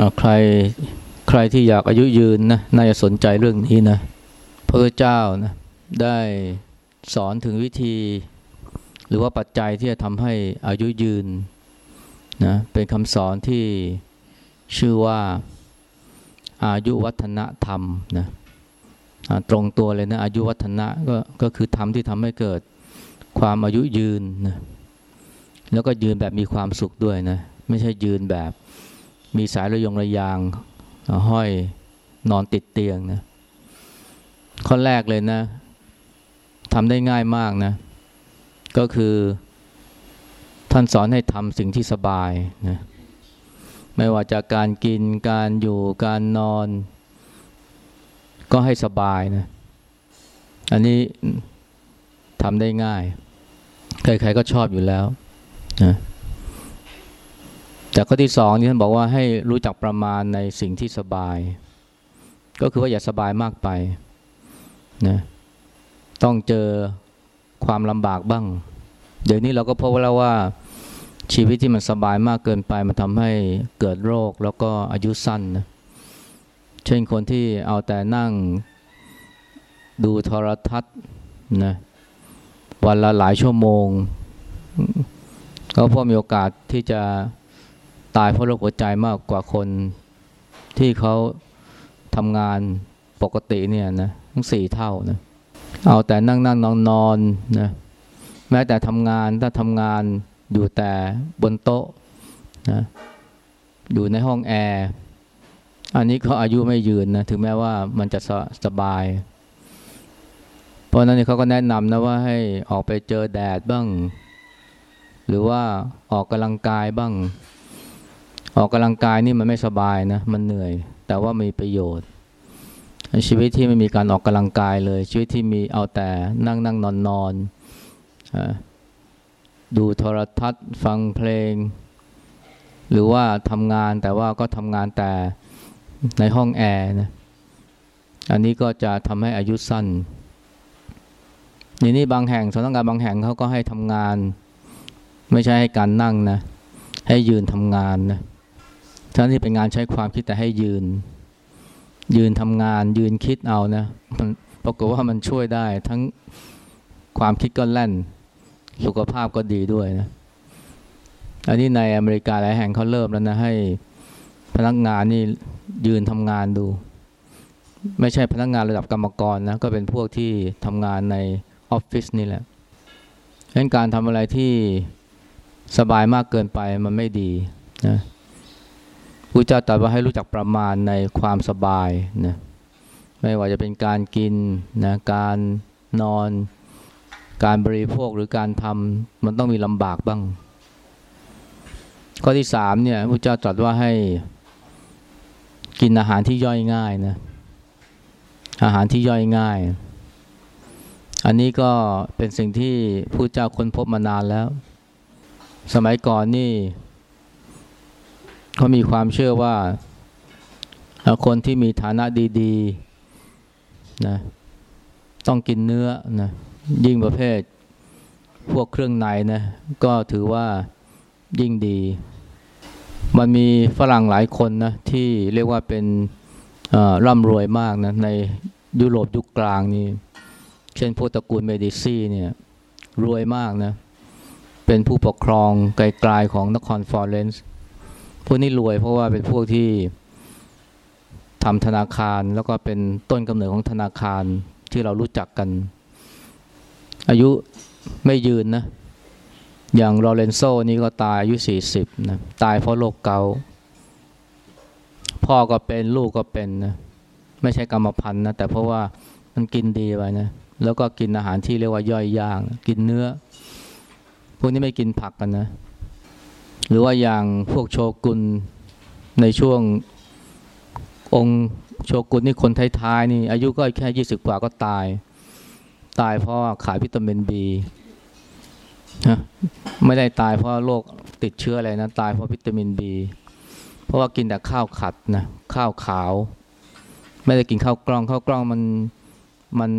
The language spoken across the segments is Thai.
อ่าใครใครที่อยากอายุยืนนะน่าจะสนใจเรื่องนี้นะพระเจ้านะได้สอนถึงวิธี หรือว่าปัจจัยที่จะทำให้อายุยืนนะเป็นคำสอนที่ชื่อว่าอายุวัฒนธรรมนะตรงตัวเลยนะอายุวัฒนะก็ก็คือธรรมที่ทำให้เกิดความอายุยืนนะแล้วก็ยืนแบบมีความสุขด้วยนะไม่ใช่ยืนแบบ มีสายระยงระยางห้อยนอนติดเตียงนะข้อแรกเลยนะทำได้ง่ายมากนะ ก็คือท่านสอนให้ทำสิ่งที่สบายนะไม่ว่าจากการกินการอยู่การนอน ก็ให้สบายนะ อันนี้ทำได้ง่าย ใครๆก็ชอบอยู่แล้วนะ แต่ข้อที่สองนี่ท่านบอกว่าให้รู้จักประมาณในสิ่งที่สบาย ก็คือว่าอย่าสบายมากไปนะต้องเจอความลำบากบ้าง เดี๋ยวนี้เราก็พบแล้วว่าชีวิตที่มันสบายมากเกินไปมันทำให้เกิดโรคแล้วก็อายุสั้นนะเช่นคนที่เอาแต่นั่งดูโทรทัศน์นะวันละหลายชั่วโมง ก็พอมีโอกาสที่จะ ตายเพราะโรคหัวใจมากกว่าคนที่เขาทำงานปกติเนี่ยนะทั้งสี่เท่านะเอาแต่นั่งนั่งนอนนอนนะแม้แต่ทำงานถ้าทำงานอยู่แต่บนโต๊ะนะอยู่ในห้องแอร์อันนี้เขาอายุไม่ยืนนะถึงแม้ว่ามันจะสสบาย เพราะนั้นเขาก็แนะนำนะว่าให้ออกไปเจอแดดบ้าง หรือว่าออกกำลังกายบ้าง ออกกำลังกายนี่มันไม่สบายนะ มันเหนื่อย แต่ว่ามีประโยชน์ ชีวิตที่ไม่มีการออกกำลังกายเลย ชีวิตที่มีเอาแต่นั่งนั่งนอนนอนดูโทรทัศน์ ฟังเพลง หรือว่าทำงานแต่ว่าก็ทำงานแต่ในห้องแอร์นะอันนี้ก็จะทำให้อายุสั้นนี่นี่บางแห่งสำนักงานบางแห่งเขาก็ให้ทำงาน ไม่ใช่ให้การนั่งนะ ให้ยืนทำงานนะ ทั้งที่เป็นงานใช้ความคิดแต่ให้ยืน ยืนทำงานยืนคิดเอานะมันปรากฏว่ามันช่วยได้ ทั้งความคิดก็แล่น สุขภาพก็ดีด้วยนะอันนี้ในอเมริกาหลายแห่งเขาเริ่มแล้วนะให้พนักงานนี่ยืนทำงานดู ไม่ใช่พนักงานระดับกรรมกรนะก็เป็นพวกที่ทำงานในออฟฟิศนี่แหละดังนั้นการทำอะไรที่สบายมากเกินไปมันไม่ดีนะ พระเจ้าตรัสว่าให้รู้จักประมาณในความสบายนะไม่ว่าจะเป็นการกินนะการนอน การบริโภคหรือการทำมันต้องมีลำบากบ้าง ข้อที่สามเนี่ยพระเจ้าตรัสว่าให้กินอาหารที่ย่อยง่ายนะอาหารที่ย่อยง่าย อันนี้ก็เป็นสิ่งที่ผู้เจ้าค้นพบมานานแล้ว สมัยก่อนนี่ เขามีความเชื่อว่า คนที่มีฐานะดีๆนะต้องกินเนื้อนะยิ่งประเภทพวกเครื่องในนะก็ถือว่ายิ่งดี มันมีฝรั่งหลายคนนะที่เรียกว่าเป็นร่ำรวยมากนะในยุโรปยุคกลางนี่เช่นพวกตระกูลเมดิซีเนี่ยรวยมากนะเป็นผู้ปกครองกลายๆของนครฟลอเรนซ์ พวกนี้รวยเพราะว่าเป็นพวกที่ทำธนาคารแล้วก็เป็นต้นกำเนิดของธนาคารที่เรารู้จักกัน อายุไม่ยืนนะ อย่างโรเลนโซนี่ก็ตายอายุสี่สิบนะตายเพราะโรคเกาพ่อก็เป็นลูกก็เป็นนะไม่ใช่กรรมพันธุ์นะแต่เพราะว่ามันกินดีไปนะแล้วก็กินอาหารที่เรียกว่าย่อยยางกินเนื้อ พวกนี้ไม่กินผักกันนะ หรือว่าอย่างพวกโชกุนในช่วงองค์โชกุนนี่คนท้ายๆนี่อายุก็แค่ยี่สิบกว่าก็ตาย ตายเพราะขาดวิตามินบีนะไม่ได้ตายเพราะโรคติดเชื้ออะไรนะตายเพราะวิตามินบีเพราะว่ากินแต่ข้าวขัดนะข้าวขาว ไม่ได้กินข้าวกล้องข้าวกล้องมันมัน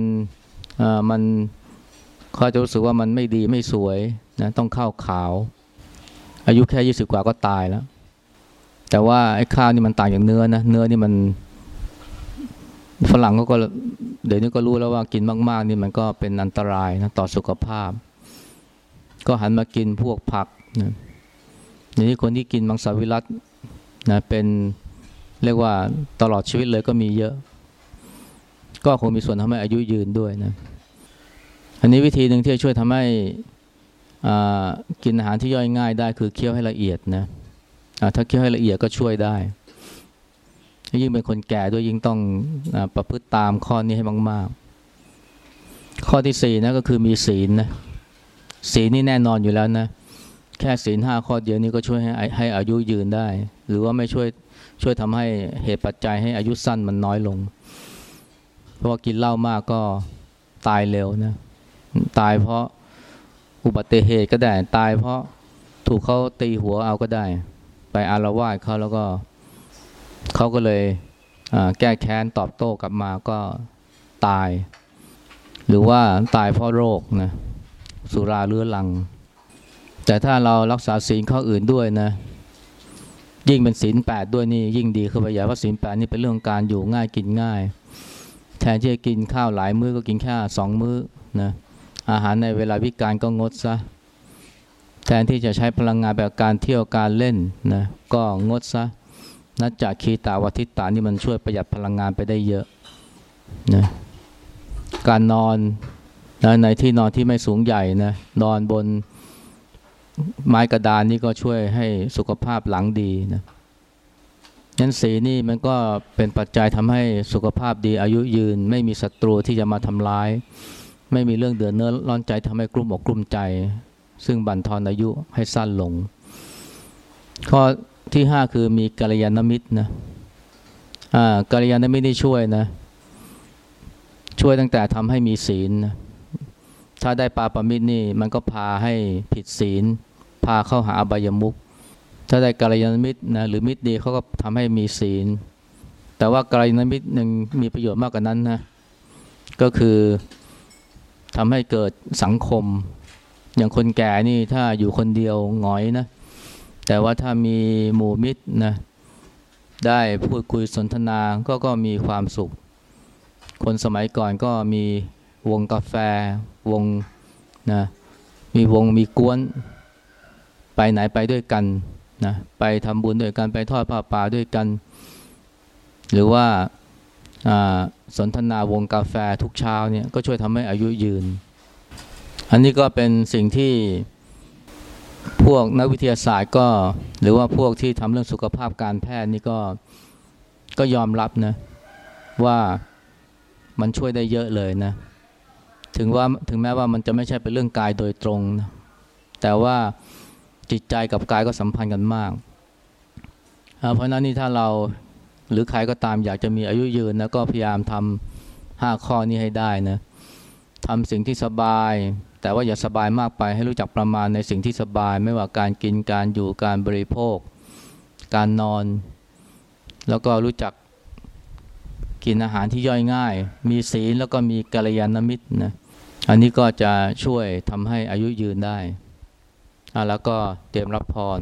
เอ่อมันเขาจะรู้สึกว่ามันไม่ดีไม่สวยนะต้องข้าวขาว อายุแค่ยี่สิบกว่าก็ตายแล้ว แต่ว่าไอ้ข้าวนี่มันต่างจากเนื้อนะ เนื้อนี่มันฝรั่งเขาก็เดี๋ยวนี้ก็รู้แล้วว่ากินมากๆ นี่มันก็เป็นอันตรายนะต่อสุขภาพ ก็หันมากินพวกผักนะอย่างนี้คนที่กินมังสวิรัตนะเป็นเรียกว่าตลอดชีวิตเลยก็มีเยอะ ก็คงมีส่วนทำให้อายุยืนด้วยนะ อันนี้วิธีหนึ่งที่จะช่วยทำให้ กินอาหารที่ย่อยง่ายได้คือเคี้ยวให้ละเอียดนะถ้าเคี้ยวให้ละเอียดก็ช่วยได้ ยิ่งเป็นคนแก่ด้วยยิ่งต้องอประพฤติตามข้อนี้ให้มาก ๆ ข้อที่สี่นะก็คือมีศีลนะศีลนี่แน่นอนอยู่แล้วนะ แค่ศีลห้าข้อเดียวนี้ก็ช่วยให้ให้อายุยืนได้ หรือว่าไม่ช่วยช่วยทำให้เหตุปัจจัยให้อายุสั้นมันน้อยลง เพราะว่ากินเหล้ามากก็ตายเร็วนะ ตายเพราะ อุบัติเหตุก็ได้ตายเพราะถูกเขาตีหัวเอาก็ได้ ไปอารวาสเขาแล้วก็เขาก็เลยแก้แค้นตอบโต้กลับมาก็ตาย หรือว่าตายเพราะโรคนะสุราเรื้อรัง แต่ถ้าเรารักษาศีลข้ออื่นด้วยนะ ยิ่งเป็นศีลแปดด้วยนี่ยิ่งดีคือไปใหญ่เพราะศีลแปดนี่เป็นเรื่องการอยู่ง่ายกินง่าย แทนที่จะกินข้าวหลายมื้อก็กินแค่สองมื้อนะ อาหารในเวลาวิการก็งดซะ แทนที่จะใช้พลังงานแบบการเที่ยวการเล่นนะก็งดซะนัจจากคีตาวัติตานี่มันช่วยประหยัดพลังงานไปได้เยอะนะการนอนนะในที่นอนที่ไม่สูงใหญ่นะนอนบนไม้กระดานนี่ก็ช่วยให้สุขภาพหลังดีนะยันสีนี่มันก็เป็นปัจจัยทำให้สุขภาพดีอายุยืน ไม่มีศัตรูที่จะมาทำร้าย ไม่มีเรื่องเดือดเนื้อร้อนใจทำให้กลุ้มอกกลุ้มใจ ซึ่งบั่นทอนอายุให้สั้นลง ข้อที่ห้าคือมีกัลยาณมิตรนะอ่ากัลยาณมิตรนี่ช่วยนะ ช่วยตั้งแต่ทำให้มีศีลนะถ้าได้ปาปมิตรนี่มันก็พาให้ผิดศีล พาเข้าหาอบายมุขถ้าได้กัลยาณมิตรนะหรือมิตรดีเขาก็ทำให้มีศีล แต่ว่ากัลยาณมิตรหนึ่งมีประโยชน์มากกว่านั้นนะก็คือ ทำให้เกิดสังคม อย่างคนแก่นี่ถ้าอยู่คนเดียวหงอยนะ แต่ว่าถ้ามีหมู่มิตรนะได้พูดคุยสนทนาก็ก็มีความสุข คนสมัยก่อนก็มีวงกาแฟ วงนะมีวงมีกวน ไปไหนไปด้วยกันนะไปทำบุญด้วยกันไปทอดผ้าป่าด้วยกัน หรือว่า สนทนาวงกาแฟทุกเช้าเนี่ยก็ช่วยทำให้อายุยืน อันนี้ก็เป็นสิ่งที่พวกนักวิทยาศาสตร์ก็ หรือว่าพวกที่ทำเรื่องสุขภาพการแพทย์นี่ก็ก็ยอมรับนะว่ามันช่วยได้เยอะเลยนะ ถึงว่าถึงแม้ว่ามันจะไม่ใช่เป็นเรื่องกายโดยตรงนะแต่ว่าจิตใจกับกายก็สัมพันธ์กันมาก เพราะนั้นนี่ถ้าเรา หรือใครก็ตามอยากจะมีอายุยืนนะก็พยายามทำห้าข้อนี้ให้ได้นะทำสิ่งที่สบาย แต่ว่าอย่าสบายมากไปให้รู้จักประมาณในสิ่งที่สบาย ไม่ว่าการกินการอยู่การบริโภค การนอน แล้วก็รู้จักกินอาหารที่ย่อยง่าย มีศีลแล้วก็มีกัลยาณมิตรนะอันนี้ก็จะช่วยทำให้อายุยืนได้แล้วก็เตรียมรับพร